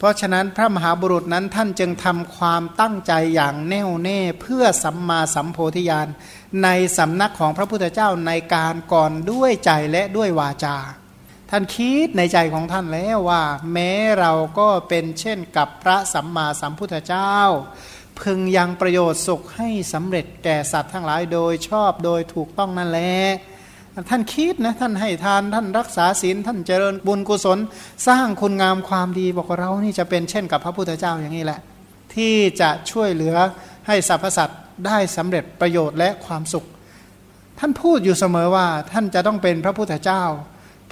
เพราะฉะนั้นพระมหาบุรุษนั้นท่านจึงทำความตั้งใจอย่างแน่วแน่เพื่อสัมมาสัมโพธิญาณในสำนักของพระพุทธเจ้าในการก่อนด้วยใจและด้วยวาจา ท่านคิดในใจของท่านแล้วว่า แม้เราก็เป็นเช่นกับพระสัมมาสัมพุทธเจ้า พึงยังประโยชน์สุขให้สำเร็จแก่สัตว์ทั้งหลายโดยชอบโดยถูกต้องนั่นแหละ ท่านคิดนะท่านให้ทานท่านรักษาศีลท่านเจริญบุญกุศล สร้างคุณงามความดีบอกว่าเรานี่จะเป็นเช่นกับพระพุทธเจ้าอย่างนี้แหละ ที่จะช่วยเหลือให้สรรพสัตว์ได้สำเร็จประโยชน์และความสุข ท่านพูดอยู่เสมอว่าท่านจะต้องเป็นพระพุทธเจ้า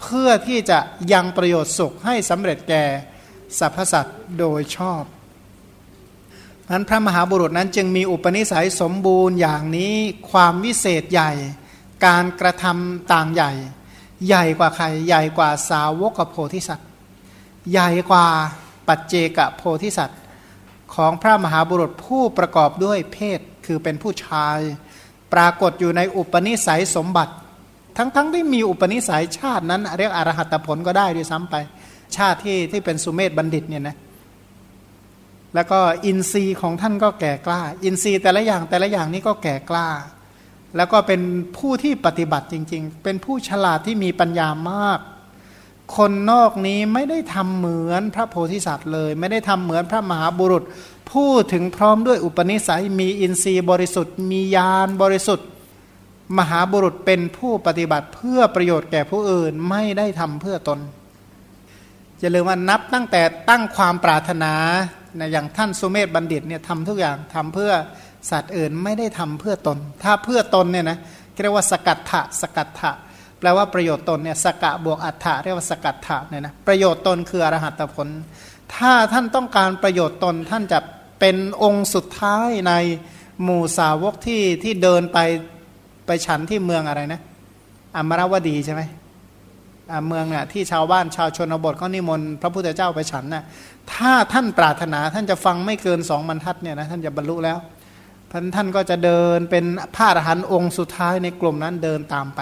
เพื่อที่จะยังประโยชน์สุขให้สำเร็จแก่สรรพสัตว์โดยชอบนั้นพระมหาบุรุษนั้นจึงมีอุปนิสัยสมบูรณ์อย่างนี้ความวิเศษใหญ่ การกระทำต่างใหญ่ ใหญ่กว่าใคร ใหญ่กว่าสาวกโพธิสัตว์ ใหญ่กว่าปัจเจกโพธิสัตว์ ของพระมหาบุรุษผู้ประกอบด้วยเพศคือเป็นผู้ชาย ปรากฏอยู่ในอุปนิสัยสมบัติ ทั้งๆทที่มีอุปนิสัยชาตินั้น เรียกอรหัตผลก็ได้ด้วยซ้ำไป ชาติที่ที่เป็นสุเมธบัณฑิตเนี่ยนะแล้วก็อินทรีย์ของท่านก็แก่กล้า อินทรีย์แต่ละอย่างแต่ละอย่างนี้ก็แก่กล้า แล้วก็เป็นผู้ที่ปฏิบัติจริง ๆ เป็นผู้ฉลาดที่มีปัญญามาก คนนอกนี้ไม่ได้ทำเหมือนพระโพธิสัตว์เลย ไม่ได้ทำเหมือนพระมหาบุรุษ ผู้ถึงพร้อมด้วยอุปนิสัยมีอินทรีย์บริสุทธิ์ มีญาณบริสุทธิ์ มหาบุรุษเป็นผู้ปฏิบัติเพื่อประโยชน์แก่ผู้อื่นไม่ได้ทำเพื่อตนอย่าลืมว่านับตั้งแต่ตั้งความปรารถนาอย่างท่านสุเมธบัณฑิตเนี่ยทำทุกอย่างทำเพื่อ สัตว์อื่นไม่ได้ทำเพื่อตน ถ้าเพื่อตนเนี่ยนะเรียกว่าสกัดถะสกัดถะแปลว่าประโยชน์ตนเนี่ยสกะบวกอัฏฐะเรียกว่าสกัดถะเนี่ยนะประโยชน์ตนคืออรหัตผล ถ้าท่านต้องการประโยชน์ตนท่านจะเป็นองค์สุดท้ายในหมู่สาวกที่ที่เดินไปไปฉันที่เมืองอะไรนะอมรวดีใช่ไหมเมืองเนี่ยที่ชาวบ้านชาวชนบทเขานิมนต์พระพุทธเจ้าไปฉันนะ่ะถ้าท่านปรารถนาท่านจะฟังไม่เกินสองบรรทัดเนี่ยนะท่านจะบรรลุแล้ว พันท่านก็จะเดินเป็นพระอรหันต์องค์สุดท้ายในกลุ่มนั้นเดินตามไป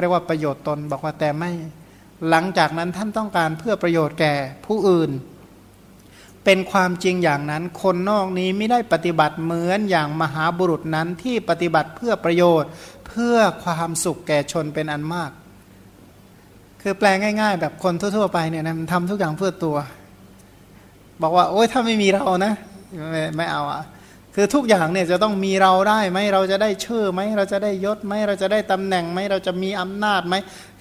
เรียกว่าประโยชน์ตนบอกว่าแต่ไม่ หลังจากนั้นท่านต้องการเพื่อประโยชน์แก่ผู้อื่น เป็นความจริงอย่างนั้น คนนอกนี้ไม่ได้ปฏิบัติเหมือนอย่างมหาบุรุษนั้นที่ปฏิบัติเพื่อประโยชน์ เพื่อความสุขแก่ชนเป็นอันมาก คือแปลง่าย ๆ แบบคนทั่วๆไปเนี่ยนะมันทำทุกอย่างเพื่อตัว บอกว่า โอ๊ยถ้าไม่มีเรานะ ไม่ไม่เอาอะ คือทุกอย่างเนี่ยจะต้องมีเราได้ไหมเราจะได้ชื่อไหมเราจะได้ยศไหมเราจะได้ตำแหน่งไหมเราจะมีอำนาจไหม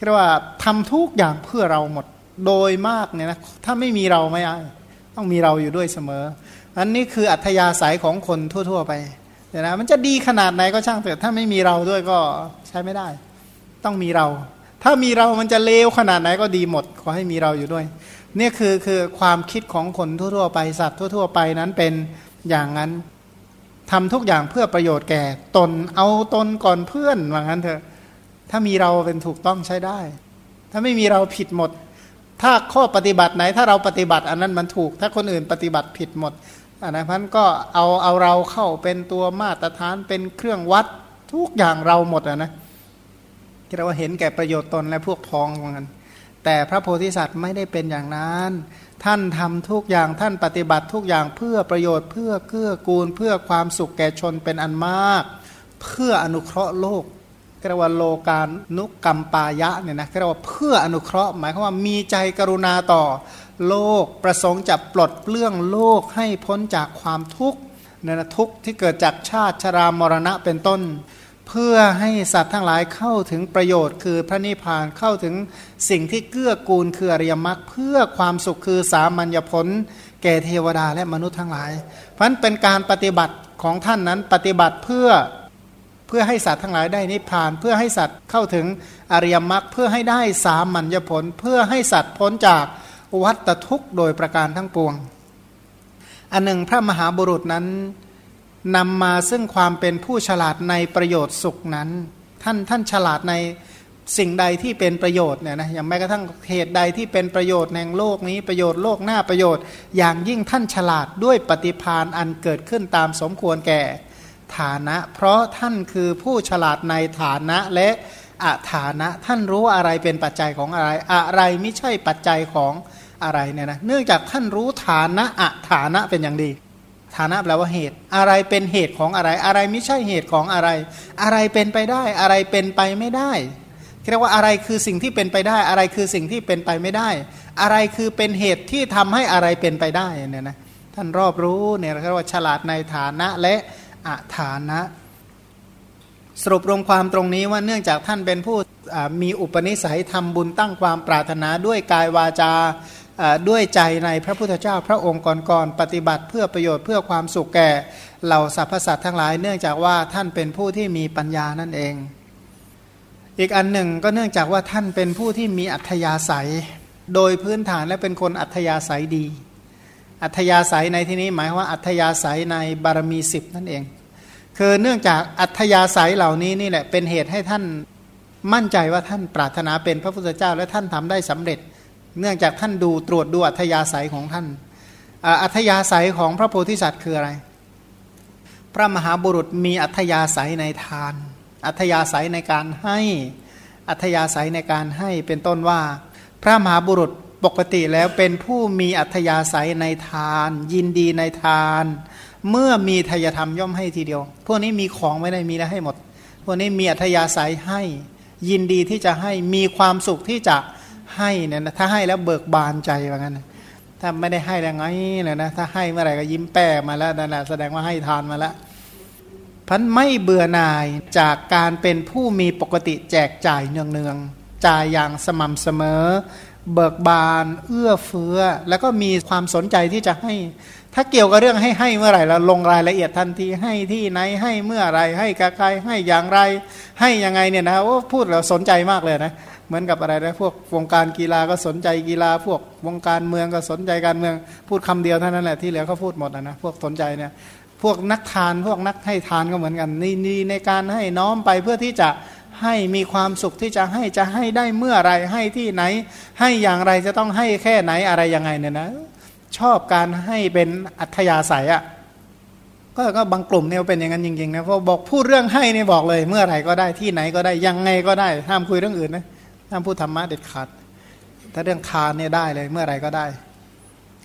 เรียกว่าทำทุกอย่างเพื่อเราหมดโดยมากเนี่ยนะถ้าไม่มีเราไม่ได้ต้องมีเราอยู่ด้วยเสมอ อันนี้คืออัธยาศัยของคนทั่ว ๆ ไปเดี๋ยนะมันจะดีขนาดไหนก็ช่างเถอะถ้าไม่มีเราด้วยก็ใช้ไม่ได้ ต้องมีเรา ถ้ามีเรามันจะเลวขนาดไหนก็ดีหมด ขอให้มีเราอยู่ด้วย เนี่ยคือคือความคิดของคนทั่วๆไปสัตว์ทั่ว ๆ ไปนั้นเป็นอย่างนั้น ทำทุกอย่างเพื่อประโยชน์แก่ ตนเอาตนก่อนเพื่อนว่างั้นเถอะ ถ้ามีเราเป็นถูกต้องใช้ได้ ถ้าไม่มีเราผิดหมด ถ้าข้อปฏิบัติไหน ถ้าเราปฏิบัติอันนั้นมันถูก ถ้าคนอื่นปฏิบัติผิดหมดอันนั้นพันก็เอาเอาเราเข้าเป็นตัวมาตรฐานเป็นเครื่องวัดทุกอย่างเราหมดอะนะที่เราเห็นแก่ประโยชน์ตนและพวกพ้องว่างั้นแต่พระโพธิสัตว์ไม่ได้เป็นอย่างนั้น ท่านทำทุกอย่างท่านปฏิบัติทุกอย่างเพื่อประโยชน์เพื่อเกื้อกูล เพื่อความสุขแก่ชนเป็นอันมาก เพื่ออนุเคราะห์โลกเรียกว่าโลกานุกรรมปายะเนี่ยนะเรียกว่าเพื่ออนุเคราะห์ หมายความว่ามีใจกรุณาต่อ โลกประสงค์จะปลดเปลื้องโลกให้พ้นจากความทุกข์เนี่ยนะทุกข์ที่เกิดจากชาติชรามรณะเป็นต้น เพื่อให้สัตว์ทั้งหลายเข้าถึงประโยชน์ คือพระนิพพานเข้าถึงสิ่งที่เกื้อกูลคืออริยมรรคเพื่อความสุขคือสามัญญผล แก่เทวดาและมนุษย์ทั้งหลาย เพราะนั้นเป็นการปฏิบัติของท่านนั้นปฏิบัติเพื่อเพื่อให้สัตว์ทั้งหลายได้นิพพาน เพื่อให้สัตว์เข้าถึงอริยมรรคเพื่อให้ได้สามัญญผล เพื่อให้สัตว์พ้นจากวัฏทุกข์โดยประการทั้งปวง อันหนึ่งพระมหาบุรุษนั้น นำมาซึ่งความเป็นผู้ฉลาดในประโยชน์สุขนั้น ท่านท่านฉลาดในสิ่งใดที่เป็นประโยชน์เนี่ยนะอย่างแม้กระทั่งเหตุใดที่เป็นประโยชน์แห่งโลกนี้ประโยชน์โลกหน้าประโยชน์ อย่างยิ่งท่านฉลาดด้วยปฏิพานอันเกิดขึ้นตามสมควรแก่ฐานะ เพราะท่านคือผู้ฉลาดในฐานะและอาฐานะท่านรู้อะไรเป็นปัจจัยของอะไร อะไรไม่ใช่ปัจจัยของอะไรเนี่ยนะเนื่องจากท่านรู้ฐานะอะฐานะเป็นอย่างดี ฐานะแปลว่าเหตุ อะไรเป็นเหตุของอะไร อะไรไม่ใช่เหตุของอะไร อะไรเป็นไปได้ อะไรเป็นไปไม่ได้เรียกว่าอะไรคือสิ่งที่เป็นไปได้ อะไรคือสิ่งที่เป็นไปไม่ได้ อะไรคือเป็นเหตุที่ทำให้อะไรเป็นไปได้เนี่ยนะท่านรอบรู้เนี่ยเรียกว่าฉลาดในฐานะและอะฐานะ สรุปรวมความตรงนี้ว่าเนื่องจากท่านเป็นผู้มีอุปนิสัยทำบุญตั้งความปรารถนาด้วยกายวาจา ด้วยใจในพระพุทธเจ้าพระองค์ก่อนๆปฏิบัติเพื่อประโยชน์เพื่อความสุขแก่เหล่าสรรพสัตว์ทั้งหลาย เนื่องจากว่าท่านเป็นผู้ที่มีปัญญานั่นเอง อีกอันหนึ่งก็เนื่องจากว่าท่านเป็นผู้ที่มีอัธยาศัย โดยพื้นฐานและเป็นคนอัธยาศัยดี อัธยาศัยในที่นี้หมายว่าอัธยาศัยในบารมีสิบนั่นเอง คือเนื่องจากอัธยาศัยเหล่านี้นี่แหละเป็นเหตุให้ท่านมั่นใจว่าท่านปรารถนาเป็นพระพุทธเจ้าและท่านทำได้สำเร็จ เนื่องจากท่านดูตรวจดูอัธยาศัยของท่าน อัธยาศัยของพระโพธิสัตว์คืออะไร พระมหาบุรุษมีอัธยาศัยในทาน อัธยาศัยในการให้ อัธยาศัยในการให้เป็นต้นว่า พระมหาบุรุษปกติแล้วเป็นผู้มีอัธยาศัยในทาน ยินดีในทาน เมื่อมีทายธรรมย่อมให้ทีเดียว พวกนี้มีของไม่ได้มีแล้วให้หมด พวกนี้มีอัธยาศัยให้ ยินดีที่จะให้มีความสุขที่จะใให้เนี่ยนะถ้าให้แล้วเบิกบานใจว่างั้นถ้าไม่ได้ให้ยังไงเนี่ยนะถ้าให้เมื่อไหร่ก็ยิ้มแป้มาแล้วนั่นแหละแสดงว่าให้ทานมาแล้วพันไม่เบื่อหน่ายจากการเป็นผู้มีปกติแจกจ่ายเนืองๆจ่ายอย่างสม่ำเสมอ เบิกบาน เอื้อเฟื้อ แล้วก็มีความสนใจที่จะให้ ถ้าเกี่ยวกับเรื่องให้ให้เมื่อไหร่เราลงรายละเอียดทันทีให้ที่ไหนให้เมื่อไรให้กับใครให้อย่างไร ให้ยังไงเนี่ยนะโอ้พูดเราสนใจมากเลยนะ เหมือนกับอะไรนะพวกวงการกีฬาก็สนใจกีฬา พวกวงการเมืองก็สนใจการเมือง พูดคำเดียวเท่านั้นแหละที่เหลือเขาพูดหมดนะพวกสนใจเนี่ยพวกนักทานพวกนักให้ทานก็เหมือนกันนี่นี่ในการให้น้อมไปเพื่อที่จะให้มีความสุขที่จะให้จะให้ได้เมื่อไรให้ที่ไหน ให้อย่างไรจะต้องให้แค่ไหนอะไรยังไงเนี่ยนะ ชอบการให้เป็นอัธยาศัยอะ่ะก็ก็บางกลุ่มเนี่ยเป็นอย่างนั้นจริงๆนะเพราะบอกพูดเรื่องให้เนี่ยบอกเลย เมื่อไหร่ก็ได้ที่ไหนก็ได้ยังไงก็ได้ห้ามคุยเรื่องอื่นนะ ห้ามพูดธรรมะเด็ดขาด ถ้าเรื่องทานเนี่ยได้เลยเมื่อไรก็ได้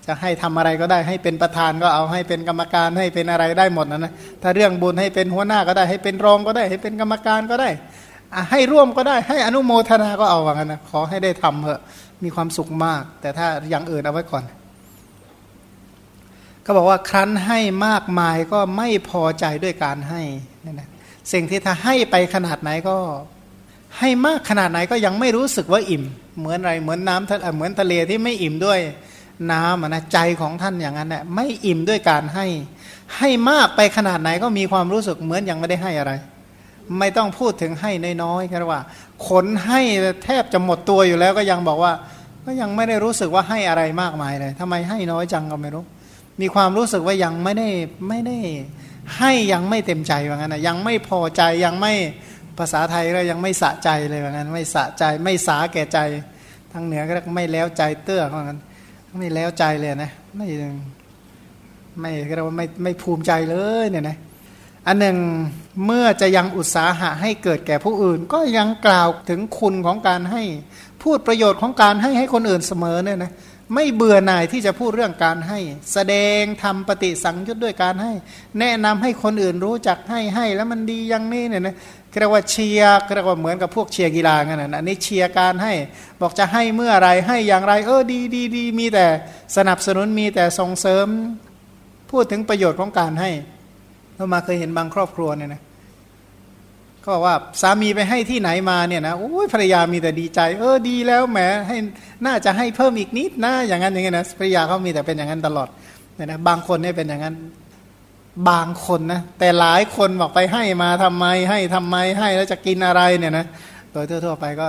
จะให้ทำอะไรก็ได้ให้เป็นประธานก็เอาให้เป็นกรรมการให้เป็นอะไรได้หมดนะนะถ้าเรื่องบุญให้เป็นหัวหน้าก็ได้ ให้เป็นรองก็ได้ ให้เป็นกรรมการก็ได้ให้ร่วมก็ได้ให้อนุโมทนาก็เอาว่างั้นนะขอให้ได้ทำเถอะมีความสุขมาก แต่ถ้าอย่างอื่นเอาไว้ก่อน ก็บอกว่าครั้นให้มากมายก็ไม่พอใจด้วยการให้นี่นะสิ่งที่ถ้าให้ไปขนาดไหนก็ ให้มากขนาดไหนก็ยังไม่รู้สึกว่าอิ่ม เหมือนอะไรเหมือนน้ำเหมือนทะเลที่ไม่อิ่มด้วยน้ำนะใจของท่านอย่างนั้นแหละไม่อิ่มด้วยการให้ ให้มากไปขนาดไหนก็มีความรู้สึกเหมือนยังไม่ได้ให้อะไร ไม่ต้องพูดถึงให้น้อยๆแค่ว่า ขนให้แทบจะหมดตัวอยู่แล้วก็ยังบอกว่า ก็ยังไม่ได้รู้สึกว่าให้อะไรมากมายเลยทำไมให้น้อยจังก็ไม่รู้ มีความรู้สึกว่ายังไม่ได้ไม่ได้ให้ยังไม่เต็มใจว่างั้นนะยังไม่พอใจยังไม่ ภาษาไทยก็ยังไม่สะใจเลยว่างั้น ไม่สะใจไม่สาแก่ใจ ทางเหนือก็ไม่แล้วใจเตื้อว่างั้นไม่แล้วใจเลยนะไม่ไม่ก็เรียกว่าไม่ไม่ภูมิใจเลยเนี่ยนะอันหนึ่งเมื่อจะยังอุตสาหะให้เกิดแก่ผู้อื่น ก็ยังกล่าวถึงคุณของการให้พูดประโยชน์ของการให้ให้คนอื่นเสมอเนี่ยนะ ไม่เบื่อหน่ายที่จะพูดเรื่องการให้ แสดงทำปฏิสังยุตด้วยการให้ แนะนำให้คนอื่นรู้จักให้ให้ แล้วมันดีอย่างนี้เนี่ยนะเรียกว่าเชียร์เรียกว่าเหมือนกับพวกเชียร์กีฬากันนะอันนี้เชียร์การให้ บอกจะให้เมื่อไรให้อย่างไร เออดีดีดีมีแต่สนับสนุนมีแต่ส่งเสริม พูดถึงประโยชน์ของการให้เรามาเคยเห็นบางครอบครัวเนี่ยนะ ก็บอกว่าสามีไปให้ที่ไหนมาเนี่ยนะโอ้ยภรรยามีแต่ดีใจ เออดีแล้วแหมให้น่าจะให้เพิ่มอีกนิดนะอย่างนั้นอย่างนี้นะภรรยาเขามีแต่เป็นอย่างนั้นตลอดเนี่ยนะบางคนเนี่ยเป็นอย่างนั้นบางคนนะแต่หลายคนบอกไปให้มาทำไมให้ทำไมให้แล้วจะกินอะไรเนี่ยนะโดยทั่วๆไปก็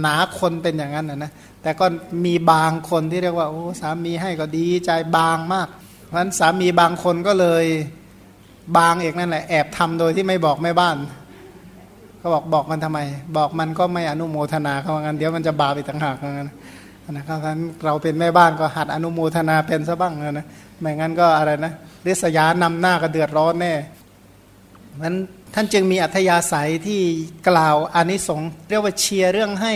หนาคนเป็นอย่างนั้นนะนะแต่ก็มีบางคนที่เรียกว่าโอ้สามีให้ก็ดีใจบางมาก เพราะฉะนั้นสามีบางคนก็เลยบางเอกนั่นแหละแอบทำโดยที่ไม่บอกแม่บ้าน เขาบอกบอกมันทำไม บอกมันก็ไม่อนุโมทนาเขาว่างั้นเดี๋ยวมันจะบาปอีกต่างหากว่างั้นนะครับนั้นเราเป็นแม่บ้านก็หัดอนุโมทนาเป็นซะบ้างนะไม่งั้นก็อะไรนะริษยานำหน้าก็เดือดร้อนแน่มันท่านจึงมีอัธยาศัยที่กล่าวอานิสงส์เรียกว่าเชียร์เรื่องให้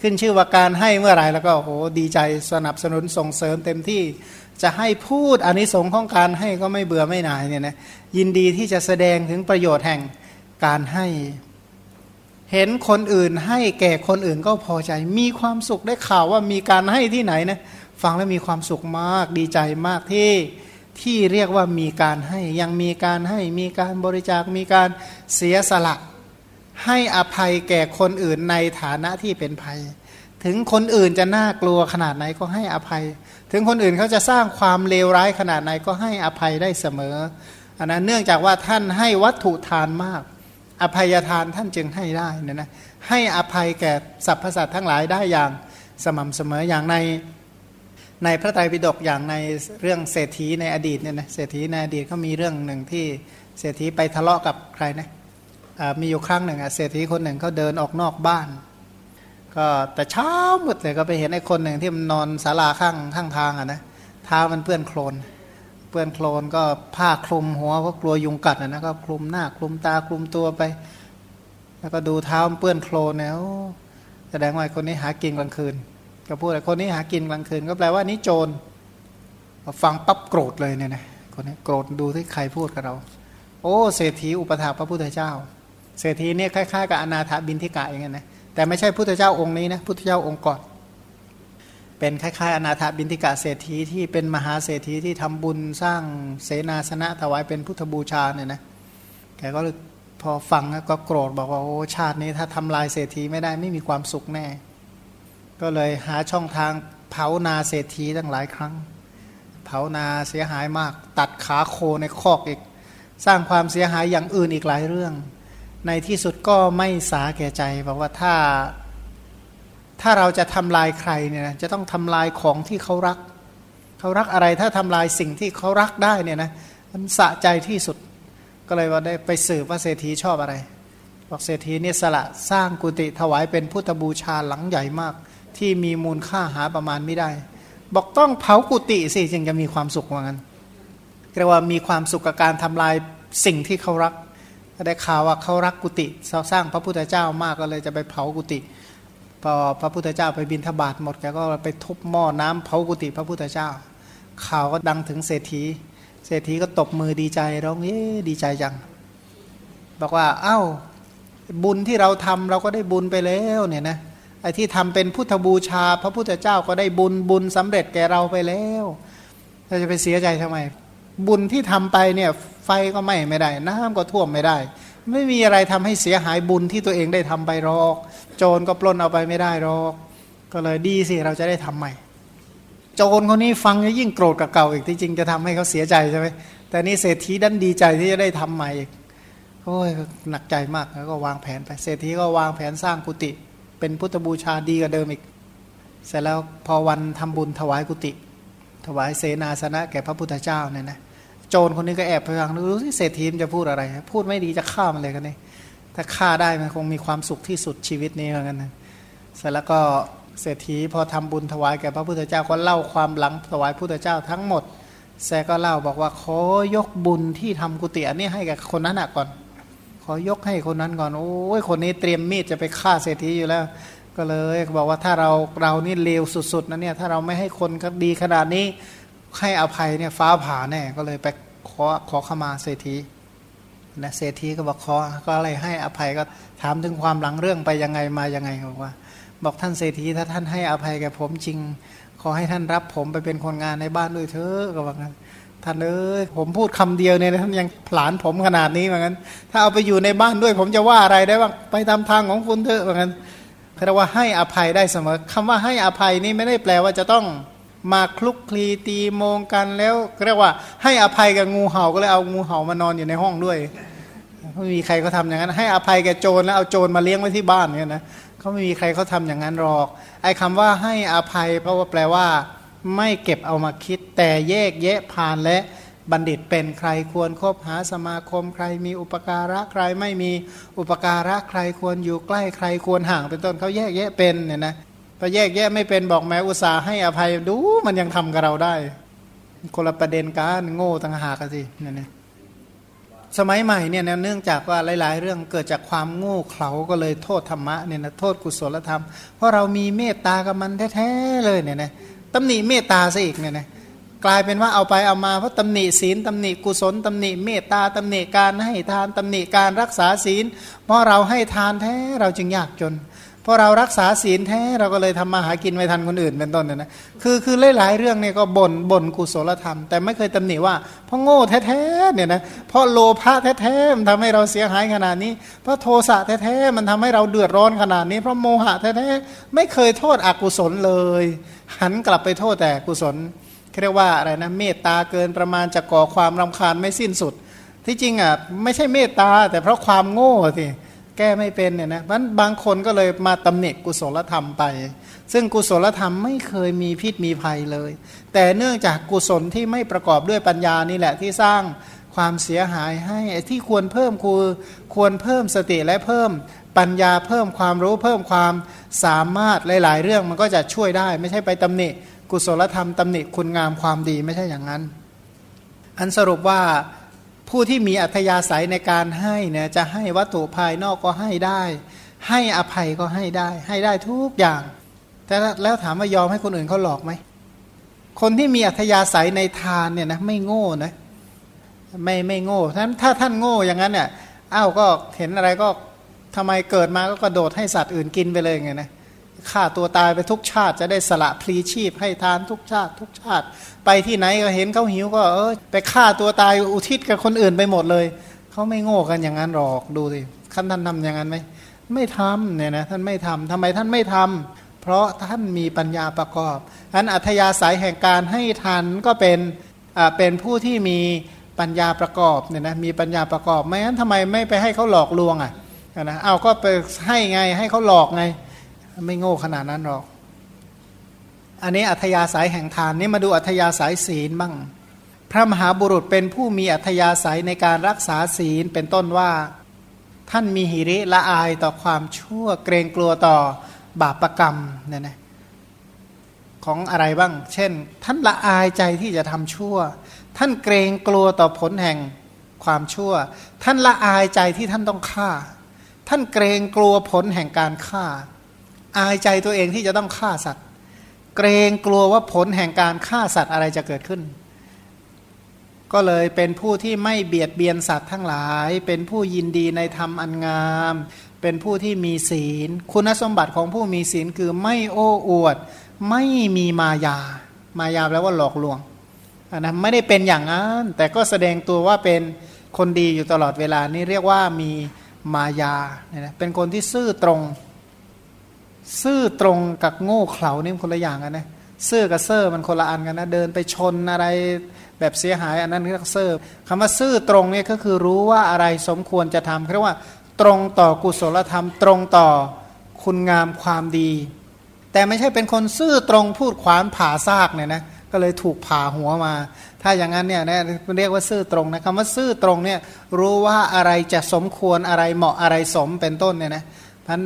ขึ้นชื่อว่าการให้เมื่อไหร่แล้วก็โอ้โหดีใจสนับสนุนส่งเสริมเต็มที่จะให้พูดอานิสงส์ของการให้ก็ไม่เบื่อไม่หน่ายเนี่ยนะยินดีที่จะแสดงถึงประโยชน์แห่งการให้ เห็นคนอื่นให้แก่คนอื่นก็พอใจ มีความสุขได้ข่าวว่ามีการให้ที่ไหนนะฟังแล้วมีความสุขมากดีใจมากที่ที่เรียกว่ามีการให้ยังมีการให้มีการบริจาคมีการเสียสละ ให้อภัยแก่คนอื่นในฐานะที่เป็นภัย ถึงคนอื่นจะน่ากลัวขนาดไหนก็ให้อภัย ถึงคนอื่นเขาจะสร้างความเลวร้ายขนาดไหนก็ให้อภัยได้เสมออันนั้นเนื่องจากว่าท่านให้วัตถุทานมาก อภัยทานท่านจึงให้ได้นะนะให้อภัยแก่สรรพสัตว์ทั้งหลายได้อย่างสม่ำเสมออย่างในในพระไตรปิฎกอย่างในเรื่องเศรษฐีในอดีตเนี่ยนะเศรษฐีในอดีตก็มีเรื่องหนึ่งที่เศรษฐีไปทะเลาะกับใครนะมีอยู่ครั้งหนึ่งเศรษฐีคนหนึ่งเขาเดินออกนอกบ้าน ก็แต่เช้ามืดเลยก็ไปเห็นไอ้คนหนึ่งที่มันนอนศาลาข้างข้างทางอะนะเท้ามันเปื้อนโคลนเเปื้อนโคลนก็ผ้าคลุมหัวก็กลัวยุงกัดนะก็คลุมหน้าคลุมตาคลุมตัวไป แล้วก็ดูเท้าเปื้อนโคลนเนี่ยแสดงว่าคนนี้หากินกลางคืน ก็พูดแต่คนนี้หากินกลางคืน ก็แปลว่านี่โจรฟังปั๊บโกรธเลยเนี่ยนะคนนี้โกรธดูที่ใครพูดกับเรา โอ้เศรษฐีอุปถาพระพุทธเจ้า เศรษฐีเนี่ยคล้ายๆกับอนาถบินทิกะอย่างเงี้ยนะแต่ไม่ใช่พุทธเจ้าองค์นี้นะพุทธเจ้าองค์ก่อน เป็นคล้ายๆ อนาถบินทิกะเศรษฐีที่เป็นมหาเศรษฐีที่ทำบุญสร้างเสนาสนะถวายเป็นพุทธบูชาเนี่ยนะแกก็พอฟังก็โกรธบอกว่าโอ้ชาตินี้ถ้าทำลายเศรษฐีไม่ได้ไม่มีความสุขแน่ ก็เลยหาช่องทางเผานาเศรษฐีตั้งหลายครั้ง เผานาเสียหายมาก ตัดขาโคในคอกอีก สร้างความเสียหายอย่างอื่นอีกหลายเรื่อง ในที่สุดก็ไม่สาแก่ใจบอกว่าถ้า ถ้าเราจะทำลายใครเนี่ยนะจะต้องทำลายของที่เขารัก เขารักอะไรถ้าทำลายสิ่งที่เขารักได้เนี่ยนะมันสะใจที่สุด ก็เลยว่าได้ไปสืบว่าเศรษฐีชอบอะไรบอกเศรษฐีเนี่ยสละสร้างกุฏิถวายเป็นพุทธบูชาหลังใหญ่มาก ที่มีมูลค่าหาประมาณไม่ได้ บอกต้องเผากุฏิสิจึงจะมีความสุขว่างั้นเรียกว่ามีความสุขกับการทำลายสิ่งที่เขารักได้ข่าวว่าเขารักกุฏิสร้างพระพุทธเจ้ามากก็เลยจะไปเผากุฏิ พอพระพุทธเจ้าไปบินทบาทหมดแกก็ไปทุบหม้อน้ำเผากุฏิพระพุทธเจ้า ข่าวก็ดังถึงเศรษฐี เศรษฐีก็ตบมือดีใจร้องเย้ดีใจจัง บอกว่าเอา้าบุญที่เราทำเราก็ได้บุญไปแล้วเนี่ยนะไอ้ที่ทำเป็นพุทธบูชา พระพุทธเจ้าก็ได้บุญบุญสำเร็จแก่เราไปแล้วเราจะไปเสียใจทำไม บุญที่ทำไปเนี่ยไฟก็ไหม้ไม่ได้ น้ำก็ท่วมไม่ได้ ไม่มีอะไรทำให้เสียหายบุญที่ตัวเองได้ทำไปหรอก โจรก็ปล้นเอาไปไม่ได้หรอก ก็เลยดีสิเราจะได้ทำใหม่ โจรคนนี้ฟังยิ่งโกรธกับเก่าอีกที่จริงจะทำให้เขาเสียใจใช่ไหมแต่นี่เศรษฐีดันดีใจที่จะได้ทำใหม่อีกโอ้ยหนักใจมากแล้วก็วางแผนไป เศรษฐีก็วางแผนสร้างกุฏิเป็นพุทธบูชาดีกว่าเดิมอีก เสร็จแล้วพอวันทำบุญถวายกุฏิถวายเสนาสนะแก่พระพุทธเจ้าเนี่ยนะ โจรคนนี้ก็แอบไปฟังดูสิเศรษฐีมจะพูดอะไร พูดไม่ดีจะฆ่ามันเลยกันนี่ถ้าฆ่าได้มันคงมีความสุขที่สุดชีวิตนี้เหมือนกันนะเสร็จแล้วก็เศรษฐีพอทำบุญถวายแก่พระพุทธเจ้าก็เล่าความหลังถวายพุทธเจ้าทั้งหมดแซก็เล่าบอกว่าขอยกบุญที่ทำกุฏิอันนี้ให้กับคนนั้นก่อน ขอยกให้คนนั้นก่อนโอ้ยคนนี้เตรียมมีดจะไปฆ่าเศรษฐีอยู่แล้ว ก็เลยบอกว่าถ้าเราเรานี่เลวสุดๆนะเนี่ยถ้าเราไม่ให้คนดีขนาดนี้ ให้อภัยเนี่ยฟ้าผ่าแน่ก็เลยไปขอขอขมาเศรษฐีนะเศรษฐีก็บอกขอก็อะไรให้อภัยก็ถามถึงความหลังเรื่องไปยังไงมายังไงบอกว่า บอกท่านเศรษฐีถ้าท่านให้อภัยแก่ผมจริง ขอให้ท่านรับผมไปเป็นคนงานในบ้านด้วยเถอะก็บอกงั้นท่านเอ้ยผมพูดคำเดียวเนี่ยท่านยังผลานผมขนาดนี้เหมือนกันถ้าเอาไปอยู่ในบ้านด้วย ผมจะว่าอะไรได้บ้างไปตามทางของคุณเถอะเหมือนกันเรียกว่าให้อภัยได้เสมอคำว่าให้อภัยนี่ไม่ได้แปลว่าจะต้อง มาคลุกคลีตีโมงกันแล้วเรียกว่า ให้อภัยกับงูเห่าก็เลยเอางูเห่ามานอนอยู่ในห้องด้วยไม่มีใครเขาทาอย่างนั้น ให้อภัยแกโจรแล้วเอาโจรมาเลี้ยงไว้ที่บ้านเนี่ยนะเขาไม่มีใครเขาทาอย่างนั้นหรอก ไอ้คาว่าให้อภัย เพราะว่าแปลว่า ไม่เก็บเอามาคิด แต่แยกแยะผ่านและบัณฑิตเป็นใครควรคบหาสมาคม ใครมีอุปการะใครไม่มีอุปการะใครควรอยู่ใกล้ใครควรห่างเป็นต้นเขาแยกแยะเป็นเนี่ยนะ พอแยกแยะไม่เป็นบอกแม้อุตส่าห์ให้อภัยดูมันยังทำกับเราได้ คนละประเด็นการโง่ต่างหากสิเนี่ยนะสมัยใหม่เนี่ยเนื่องจากว่าหลาย ๆ เรื่องเกิดจากความโง่เขลาก็เลยโทษธรรมะเนี่ยนะโทษกุศลธรรม เพราะเรามีเมตตากับมันแท้ ๆ เลยเนี่ยนะตำหนิเมตตาซะอีกเนี่ยนะกลายเป็นว่าเอาไปเอามาเพราะตำหนิศีลตำหนิกุศลตำหนิเมตตาตำหนิการให้ทานตำหนิการรักษาศีล เพราะเราให้ทานแท้เราจึงยากจน พราะเรารักษาศีลแท้เราก็เลยทำมาหากินไม่ทันคนอื่นเป็นต้นเนี่ยนะคือคือหลายๆเรื่องเนี่ยก็บ่นบ่นกุศลธรรม แต่ไม่เคยตำหนิว่าเพราะโง่แท้ๆเนี่ยนะเพราะโลภะแท้ๆมันทำให้เราเสียหายขนาดนี้ เพราะโทสะแท้ๆมันทำให้เราเดือดร้อนขนาดนี้ เพราะโมหะแท้ๆไม่เคยโทษอกุศลเลย หันกลับไปโทษแต่กุศลเรียกว่าอะไรนะเมตตาเกินประมาณจะก่อความรำคาญไม่สิ้นสุด ที่จริงอะไม่ใช่เมตตาแต่เพราะความโง่สิ แก้ไม่เป็นเนี่ยนะมันบางคนก็เลยมาตำหนิกุศลธรรมไป ซึ่งกุศลธรรมไม่เคยมีพิษมีภัยเลย แต่เนื่องจากกุศลที่ไม่ประกอบด้วยปัญญานี่แหละที่สร้างความเสียหายให้ที่ควรเพิ่มคือควรเพิ่มสติและเพิ่มปัญญาเพิ่มความรู้เพิ่มความสามารถหลาย ๆ เรื่องมันก็จะช่วยได้ ไม่ใช่ไปตำหนิกุศลธรรมตำหนิคุณงามความดีไม่ใช่อย่างนั้น อันสรุปว่า ผู้ที่มีอัธยาศัยในการให้เนี่ยจะให้วัตถุภายนอกก็ให้ได้ ให้อภัยก็ให้ได้ ให้ได้ทุกอย่าง แต่แล้วถามว่ายอมให้คนอื่นเขาหลอกไหมคนที่มีอัธยาศัยในทานเนี่ยนะไม่โง่นะไม่ไม่โง่ท่านถ้าท่านโง่อย่างนั้นเนี่ยอ้าวก็เห็นอะไรก็ทำไมเกิดมาก็กระโดดให้สัตว์อื่นกินไปเลยไงนะ ฆ่าตัวตายไปทุกชาติ จะได้สละพลีชีพให้ทานทุกชาติ ทุกชาติ ไปที่ไหนก็เห็นเขาหิวก็เออไปฆ่าตัวตายอุทิศกับคนอื่นไปหมดเลยเขาไม่โง่กันอย่างนั้นหรอกดูสิขั้นท่านทำอย่างนั้นไหมไม่ทำเนี่ยนะท่านไม่ทำทำไมท่านไม่ทำเพราะท่านมีปัญญาประกอบอันอัธยาศัยแห่งการให้ทานก็เป็นอ่าเป็นผู้ที่มีปัญญาประกอบเนี่ยนะมีปัญญาประกอบไม่งั้นทำไมไม่ไปให้เขาหลอกลวงอะนะเอาก็ไปให้ไงให้เขาหลอกไง ไม่โง่ขนาดนั้นหรอก อันนี้อัธยาศัยแห่งทานนี่มาดูอัธยาศัยศีลบ้าง พระมหาบุรุษเป็นผู้มีอัธยาศัยในการรักษาศีลเป็นต้นว่า ท่านมีหิริละอายต่อความชั่วเกรงกลัวต่อบาปรกรรมเนี่ยนะของอะไรบ้าง เช่น ท่านละอายใจที่จะทำชั่ว ท่านเกรงกลัวต่อผลแห่งความชั่ว ท่านละอายใจที่ท่านต้องฆ่า ท่านเกรงกลัวผลแห่งการฆ่า อายใจตัวเองที่จะต้องฆ่าสัตว์ เกรงกลัวว่าผลแห่งการฆ่าสัตว์อะไรจะเกิดขึ้น ก็เลยเป็นผู้ที่ไม่เบียดเบียนสัตว์ทั้งหลาย เป็นผู้ยินดีในธรรมอันงาม เป็นผู้ที่มีศีล คุณสมบัติของผู้มีศีลคือไม่โอ้อวด ไม่มีมายา มายาแปลว่าหลอกลวงนนะไม่ได้เป็นอย่างนั้น แต่ก็แสดงตัวว่าเป็นคนดีอยู่ตลอดเวลานี่เรียกว่ามีมายาเนี่ยเป็นคนที่ซื่อตรง ซื่อตรงกับโง่เขลานี่คนละอย่างกันนะซื่อกับเซ่อมันคนละอันกันนะเดินไปชนอะไรแบบเสียหายอันนั้นเรียกเซ่อคำว่าซื่อตรงเนี่ยก็คือรู้ว่าอะไรสมควรจะทำเรียกว่าตรงต่อกุศลธรรม ตรงต่อคุณงามความดี แต่ไม่ใช่เป็นคนซื่อตรงพูดขวานผ่าซากเนี่ยนะก็เลยถูกผ่าหัวมา ถ้าอย่างนั้นเนี่ยนะเรียกว่าซื่อตรงนะคำว่าซื่อตรงเนี่ยรู้ว่าอะไรจะสมควรอะไรเหมาะอะไรสมเป็นต้นเนี่ยนะพัน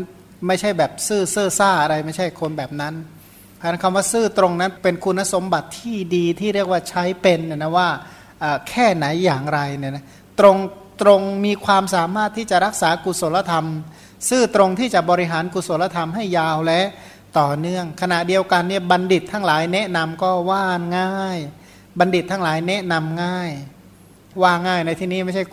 ไม่ใช่แบบซื่อเซ่อซ่าอะไรไม่ใช่คนแบบนั้นพันคำว่าซื่อตรงนั้นเป็นคุณสมบัติที่ดีที่เรียกว่าใช้เป็นนะว่าแค่ไหนอย่างไรเนี่ยนะตรงตรงมีความสามารถที่จะรักษากุศลธรรม ซื่อตรงที่จะบริหารกุศลธรรมให้ยาวและต่อเนื่อง ขณะเดียวกันเนี่ยบัณฑิตทั้งหลายแนะนำก็ว่านง่าย บัณฑิตทั้งหลายแนะนำง่าย ว่าง่ายในที่นี้ไม่ใช่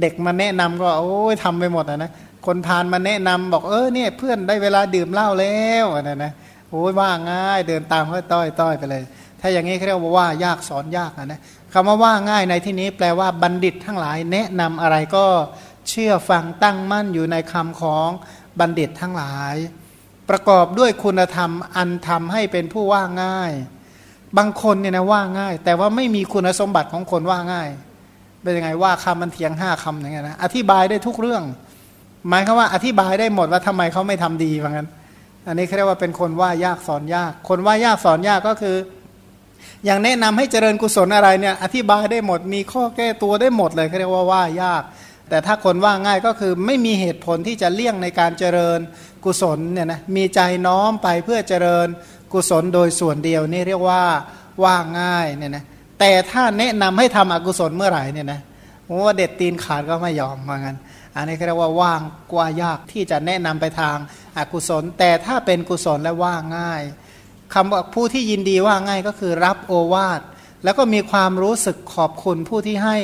เด็กมาแนะนำก็โอ้ยทำไปหมดนะ คนพานมาแนะนำบอกเออเนี่ยเพื่อนได้เวลาดื่มเหล้าแล้วนะนะโอ้ยว่าง่ายเดินตามเขาต้อยต้อยไปเลย ถ้าอย่างนี้เขาเรียกว่าว่ายากสอนยากนะนะคำว่าว่าง่ายในที่นี้แปลว่าบัณฑิตทั้งหลาย แนะนำอะไรก็เชื่อฟังตั้งมั่นอยู่ในคำของบัณฑิตทั้งหลาย ประกอบด้วยคุณธรรมอันทำให้เป็นผู้ว่าง่าย บางคนเนี่ยนะว่าง่าย แต่ว่าไม่มีคุณสมบัติของคนว่าง่าย เป็นยังไงว่าคำมันเทียงห้าคำอย่างเงี้ยนะอธิบายได้ทุกเรื่อง หมายคือว่าอธิบายได้หมดว่าทำไมเขาไม่ทำดีว่างั้น อันนี้เขาเรียกว่าเป็นคนว่ายากสอนยาก คนว่ายากสอนยากก็คือ อย่างแนะนำให้เจริญกุศลอะไรเนี่ย อธิบายได้หมดมีข้อแก้ตัวได้หมดเลยเขาเรียกว่าว่ายาก แต่ถ้าคนว่าง่ายก็คือไม่มีเหตุผลที่จะเลี่ยงในการเจริญกุศลเนี่ยนะมีใจน้อมไปเพื่อเจริญกุศลโดยส่วนเดียวนี่เรียกว่าว่าง่ายเนี่ยนะแต่ถ้าแนะนำให้ทำอกุศลเมื่อไหร่เนี่ยนะว่าเด็ดตีนขาดก็ไม่ยอมเหมือนกัน อันนี้เรียกว่าว่างกว่ายากที่จะแนะนำไปทางอากุศล แต่ถ้าเป็นกุศลและว่าง่ายคำว่าผู้ที่ยินดีว่าง่ายก็คือรับโอวาทแล้วก็มีความรู้สึกขอบคุณผู้ที่ให้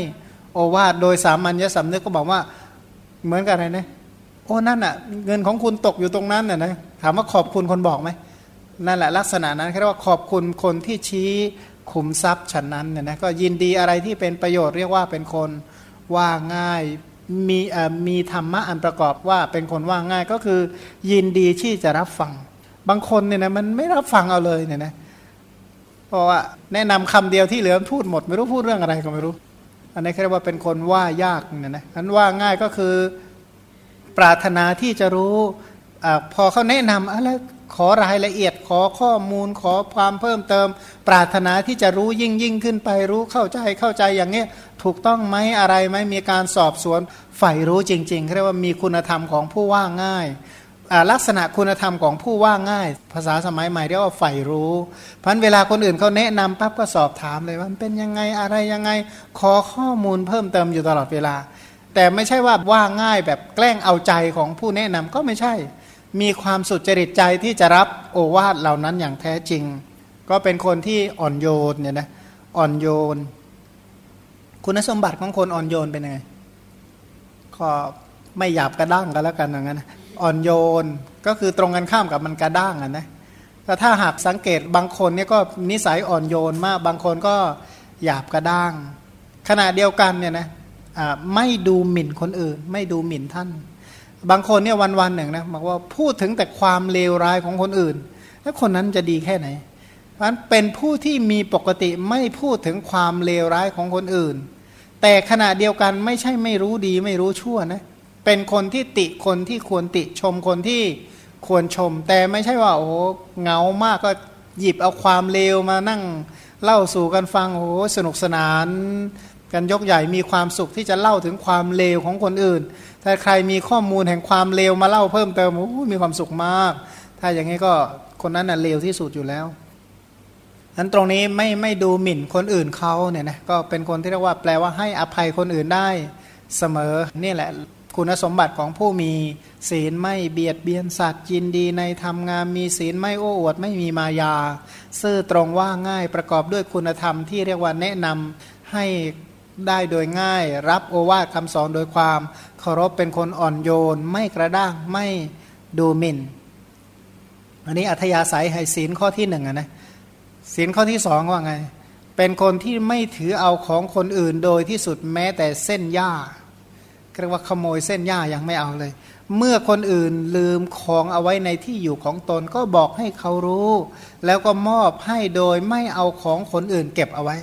โอวาทโดยสามัญญสำนึกก็บอกว่าเหมือนกันอะไรนะโอ้นั่นอะ เงินของคุณตกอยู่ตรงนั้นน่ะนะถามว่าขอบคุณคนบอกไหมนั่นแหละลักษณะนั้นเรียกว่าขอบคุณคนที่ชี้ขุมทรัพย์ฉันนั้นเนี่ยนะก็ยินดีอะไรที่เป็นประโยชน์เรียกว่าเป็นคนว่าง่าย มีมีธรรมะอันประกอบว่าเป็นคนว่าง่ายก็คือ ยินดีที่จะรับฟัง บางคนเนี่ยนะมันไม่รับฟังเอาเลยเนี่ยนะเพราะว่าแนะนำคำเดียวที่เหลือพูดหมด ไม่รู้พูดเรื่องอะไรก็ไม่รู้ อันนี้เรียกว่าเป็นคนว่ายากเนี่ยนะอันว่าง่ายก็คือปรารถนาที่จะรู้อพอเขาแนะนำอะไร ขอรายละเอียดขอข้อมูลขอความเพิ่มเติม ปรารถนาที่จะรู้ยิ่งยิ่งขึ้นไปรู้เข้าใจเข้าใจอย่างนี้ถูกต้องไหมอะไรไหมมีการสอบสวนใฝ่รู้จริงๆเรียกว่ามีคุณธรรมของผู้ว่าง่ายลักษณะคุณธรรมของผู้ว่าง่าย ภาษาสมัยใหม่เรียกว่าใฝ่รู้พันเวลาคนอื่นเขาแนะนำปั๊บก็สอบถามเลยว่ามันเป็นยังไงอะไรยังไง ขอข้อมูลเพิ่มเติมอยู่ตลอดเวลา แต่ไม่ใช่ว่าว่าง่ายแบบแกล้งเอาใจของผู้แนะนำก็ไม่ใช่ มีความสุจริตใจที่จะรับโอวาทเหล่านั้นอย่างแท้จริง ก็เป็นคนที่อ่อนโยนเนี่ยนะอ่อนโยน คุณสมบัติของคนอ่อนโยนเป็นไงก็ไม่หยาบกระด้างกันแล้วกันอย่างนั้นอ่อนโยนก็คือตรงกันข้ามกับมันกระด้างอะนะแต่ถ้าหากสังเกตบางคนเนี่ยก็นิสัยอ่อนโยนมาก บางคนก็หยาบกระด้าง ขณะเดียวกันเนี่ยนะไม่ดูหมิ่นคนอื่น ไม่ดูหมิ่นท่าน บางคนเนี่ยวันวันหนึ่งนะบอกว่าพูดถึงแต่ความเลวร้ายของคนอื่น แล้วคนนั้นจะดีแค่ไหนเพราะนั้นเป็นผู้ที่มีปกติไม่พูดถึงความเลวร้ายของคนอื่น แต่ขณะเดียวกันไม่ใช่ไม่รู้ดีไม่รู้ชั่วนะเป็นคนที่ติคนที่ควรติชมคนที่ควรชม แต่ไม่ใช่ว่าโอ้โหเงามากก็หยิบเอาความเลวมานั่งเล่าสู่กันฟังโอ้โหสนุกสนาน กันยกใหญ่มีความสุขที่จะเล่าถึงความเลวของคนอื่น ถ้าใครมีข้อมูลแห่งความเลวมาเล่าเพิ่มเติมโอ้มีความสุขมาก ถ้าอย่างนี้ก็คนนั้นน่ะเลวที่สุดอยู่แล้วนั้นตรงนี้ไม่ไม่ดูหมิ่นคนอื่นเขาเนี่ยนะก็เป็นคนที่เรียกว่าแปลว่าให้อภัยคนอื่นได้เสมอนี่แหละคุณสมบัติของผู้มีศีลไม่เบียดเบียนสัตว์ยินดีในทำงานมีศีลไม่โอ้อวด ไม่มีมายา ซื่อตรงว่าง่ายประกอบด้วยคุณธรรมที่เรียกว่าแนะนำให้ได้โดยง่าย รับโอวาทคำสอนโดยความ เคารพเป็นคนอ่อนโยน ไม่กระด้างไม่ดูหมิ่น อันนี้อัธยาศัยให้ศีลข้อที่หนึ่งนะศีลข้อที่สองว่าไง เป็นคนที่ไม่ถือเอาของคนอื่นโดยที่สุดแม้แต่เส้นหญ้าเรียกว่าขโมยเส้นหญ้ายังไม่เอาเลย เมื่อคนอื่นลืมของเอาไว้ในที่อยู่ของตนก็บอกให้เขารู้ แล้วก็มอบให้โดยไม่เอาของคนอื่นเก็บเอาไว้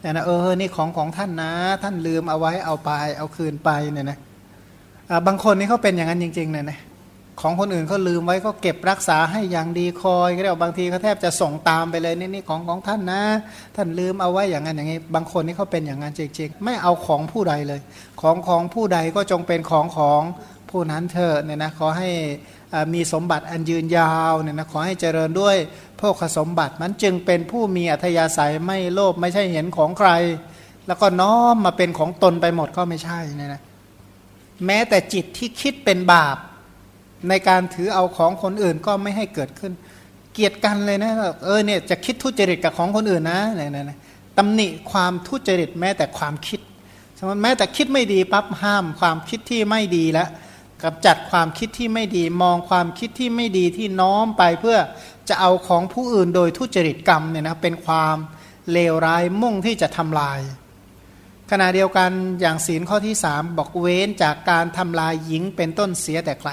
แต่นะเออนี่ของของท่านนะ ท่านลืมเอาไว้เอาไปเอาคืนไปเนี่ยนะ บางคนนี่เขาเป็นอย่างนั้นจริงๆเลยนะของคนอื่นเขาลืมไว้ก็เก็บรักษาให้อย่างดีคอยก็เรียกบางทีเขาแทบจะส่งตามไปเลยนี่นี่ของของท่านนะ ท่านลืมเอาไว้อย่างนั้นอย่างนี้ บางคนนี่เขาเป็นอย่างนั้นจริงๆ ไม่เอาของผู้ใดเลย ของของผู้ใดก็จงเป็นของของผู้นั้นเถอะเนี่ยนะขอให้มีสมบัติอันยืนยาวเนี่ยนะขอให้เจริญด้วยพวกสมบัติมันจึงเป็นผู้มีอัธยาศัยไม่โลภไม่ใช่เห็นของใคร แล้วก็น้อมมาเป็นของตนไปหมดก็ไม่ใช่เนี่ยนะ แม้แต่จิตที่คิดเป็นบาป ในการถือเอาของคนอื่นก็ไม่ให้เกิดขึ้น เกียดกันเลยนะเออเนี่ยจะคิดทุจริตกับของคนอื่นนะเนี่ยนะตำหนิความทุจริตแม้แต่ความคิดสมมติแม้แต่คิดไม่ดีปั๊บห้ามความคิดที่ไม่ดีแล้วกับจัดความคิดที่ไม่ดีมองความคิดที่ไม่ดีที่น้อมไปเพื่อจะเอาของผู้อื่นโดยทุจริตกรรมเนี่ยนะเป็นความเลวร้ายมุ่งที่จะทำลาย ขณะเดียวกันอย่างศีลข้อที่สามบอกเว้นจากการทำลายหญิงเป็นต้นเสียแต่ไกล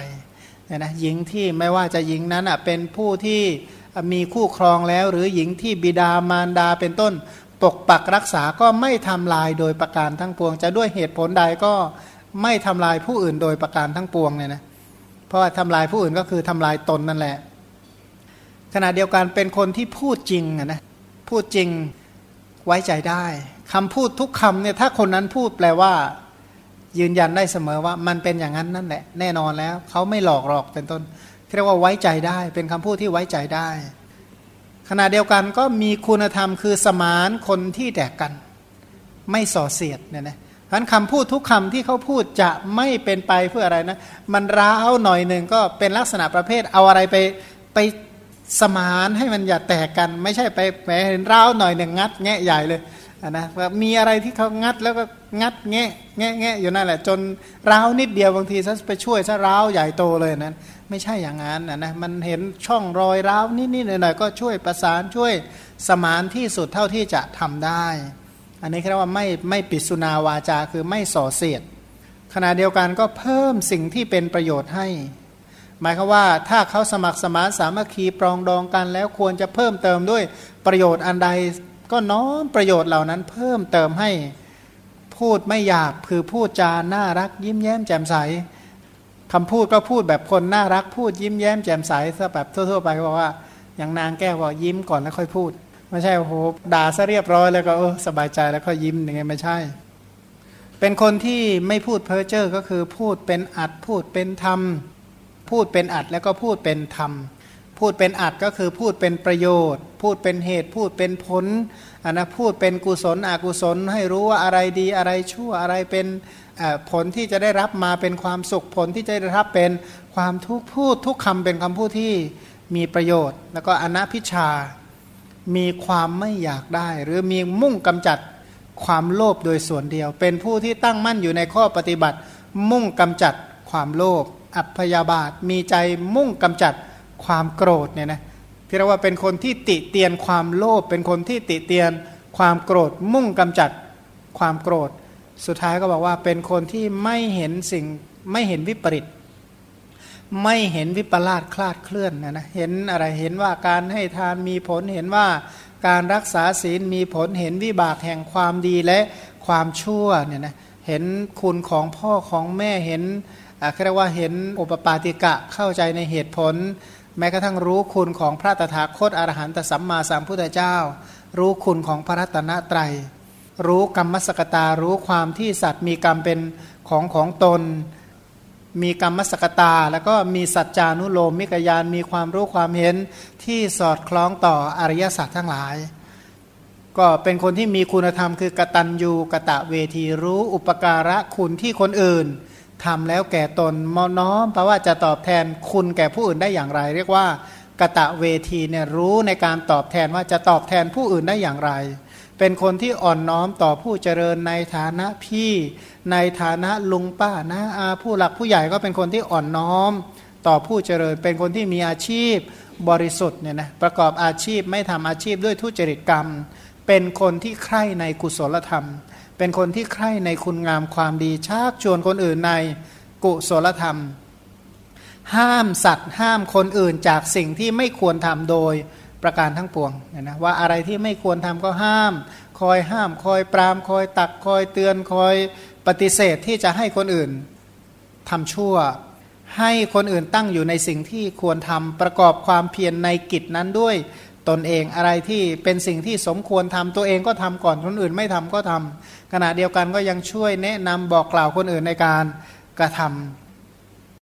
เนี่ยนะหญิงที่ไม่ว่าจะหญิงนั้นอะเป็นผู้ที่มีคู่ครองแล้ว หรือหญิงที่บิดามารดาเป็นต้นปกปักรักษาก็ไม่ทำลายโดยประการทั้งปวง จะด้วยเหตุผลใดก็ไม่ทำลายผู้อื่นโดยประการทั้งปวงเนี่ยนะเพราะว่าทำลายผู้อื่นก็คือทำลายตนนั่นแหละ ขณะเดียวกันเป็นคนที่พูดจริงนะพูดจริงไว้ใจได้ คำพูดทุกคำเนี่ยถ้าคนนั้นพูดแปลว่า ยืนยันได้เสมอว่ามันเป็นอย่างนั้นนั่นแหละ แน่นอนแล้วเขาไม่หลอกหลอกเป็นต้นเรียกว่าไว้ใจได้ เป็นคำพูดที่ไว้ใจได้ ขณะเดียวกันก็มีคุณธรรมคือสมานคนที่แตกกัน ไม่ส่อเสียดเนี่ยนะพันคำพูดทุกคำที่เขาพูดจะไม่เป็นไปเพื่ออะไรนะ มันร้าวหน่อยหนึ่งก็เป็นลักษณะประเภทเอาอะไรไปไปสมานให้มันอย่าแตกกัน ไม่ใช่ไปแหมเห็นร้าวหน่อยหนึ่งงัดแงะใหญ่เลย นะว่ามีอะไรที่เขางัดแล้วก็งัดแงะแงะแงะอยู่นั่นแหละ จนร้าวนิดเดียวบางทีซะไปช่วยซะร้าวใหญ่โตเลยนั้น ไม่ใช่อย่างนั้นนะนะมันเห็นช่องรอยร้าวนิดๆหน่อยๆก็ช่วยประสานช่วยสมานที่สุดเท่าที่จะทำได้ อันนี้เรียกว่าไม่ไม่ปิดสุนาวาจาคือไม่ส่อเสียดขณะเดียวกันก็เพิ่มสิ่งที่เป็นประโยชน์ให้ หมายคือว่าถ้าเขาสมัครสมานสามัคคีปรองดองกันแล้วควรจะเพิ่มเติมด้วยประโยชน์อันใด ก็น้อมประโยชน์เหล่านั้นเพิ่มเติมให้พูดไม่หยาบคือพูดจาน่ารัก ยิ้มแย้มแจ่มใสคำพูดก็พูดแบบคนน่ารักพูดยิ้มแย้มแจ่มใสซะแบบทั่วๆไปบอกว่า อย่างนางแก้วบอกยิ้มก่อนแล้วค่อยพูด ไม่ใช่โอ้โหด่าซะเรียบร้อยแล้วก็เออสบายใจแล้วก็ยิ้มอย่างเงี้ยไม่ใช่ เป็นคนที่ไม่พูดเพ้อเจ้อก็คือพูดเป็นอัดพูดเป็นธรรม พูดเป็นอัดแล้วก็พูดเป็นธรรม พูดเป็นอัดก็คือพูดเป็นประโยชน์ พูดเป็นเหตุพูดเป็นผลอันนะพูดเป็นกุศลอกุศลให้รู้ว่าอะไรดีอะไรชั่วอะไรเป็นผลที่จะได้รับมาเป็นความสุขผลที่จะได้รับเป็นความทุกข์พูดทุกคำเป็นคำพูดที่มีประโยชน์ แล้วก็อนัพิชา มีความไม่อยากได้ หรือมีมุ่งกำจัดความโลภโดยส่วนเดียว เป็นผู้ที่ตั้งมั่นอยู่ในข้อปฏิบัติ มุ่งกำจัดความโลภอัพยาบาทมีใจมุ่งกำจัด ความโกรธเนี่ยนะที่เรียกว่าเป็นคนที่ติเตียนความโลภเป็นคนที่ติเตียนความโกรธมุ่งกำจัดความโกรธ สุดท้ายก็บอกว่าเป็นคนที่ไม่เห็นสิ่งไม่เห็นวิปริตไม่เห็นวิปลาสคลาดเคลื่อนนะนะเห็นอะไรเห็นว่าการให้ทานมีผลเห็นว่าการรักษาศีลมีผลเห็นวิบากแห่งความดีและความชั่วเนี่ยนะเห็นคุณของพ่อของแม่เห็นเรียกว่าเห็นอุปปาติกะเข้าใจในเหตุผล แม้กระทั่งรู้คุณของพระตถาคตอรหันตสัมมาสัมพุทธเจ้า รู้คุณของพระรัตนตรัย รู้กรรมสกตา รู้ความที่สัตว์มีกรรมเป็นของของตน มีกรรมสกตา แล้วก็มีสัจจานุโลมมิกยานมีความรู้ความเห็นที่สอดคล้องต่ออริยสัจทั้งหลาย ก็เป็นคนที่มีคุณธรรมคือกตัญญูกะตะเวทีรู้อุปการะคุณที่คนอื่น ทำแล้วแก่ตนมน้อมแปลว่าจะตอบแทนคุณแก่ผู้อื่นได้อย่างไร เรียกว่ากะตะเวทีเนี่ยรู้ในการตอบแทนว่าจะตอบแทนผู้อื่นได้อย่างไร เป็นคนที่อ่อนน้อมต่อผู้เจริญในฐานะพี่ ในฐานะลุงป้านะอาผู้หลักผู้ใหญ่ก็เป็นคนที่อ่อนน้อม ต่อผู้เจริญ เป็นคนที่มีอาชีพบริสุทธิ์เนี่ยนะประกอบอาชีพไม่ทำอาชีพด้วยทุจริตกรรม เป็นคนที่ใคร่ในกุศลธรรม เป็นคนที่ใคร่ในคุณงามความดีชักชวนคนอื่นในกุศลธรรม ห้ามสัตว์ ห้ามคนอื่นจากสิ่งที่ไม่ควรทำโดยประการทั้งปวงนี่ยนะว่าอะไรที่ไม่ควรทำก็ห้าม คอยห้าม คอยปราม คอยตักคอยเตือนคอยปฏิเสธที่จะให้คนอื่นทำชั่ว ให้คนอื่นตั้งอยู่ในสิ่งที่ควรทำประกอบความเพียรในกิจนั้นด้วย ตนเองอะไรที่เป็นสิ่งที่สมควรทำตัวเองก็ทำก่อนคนอื่นไม่ทำก็ทำขณะเดียวกันก็ยังช่วยแนะนำบอกกล่าวคนอื่นในการกระท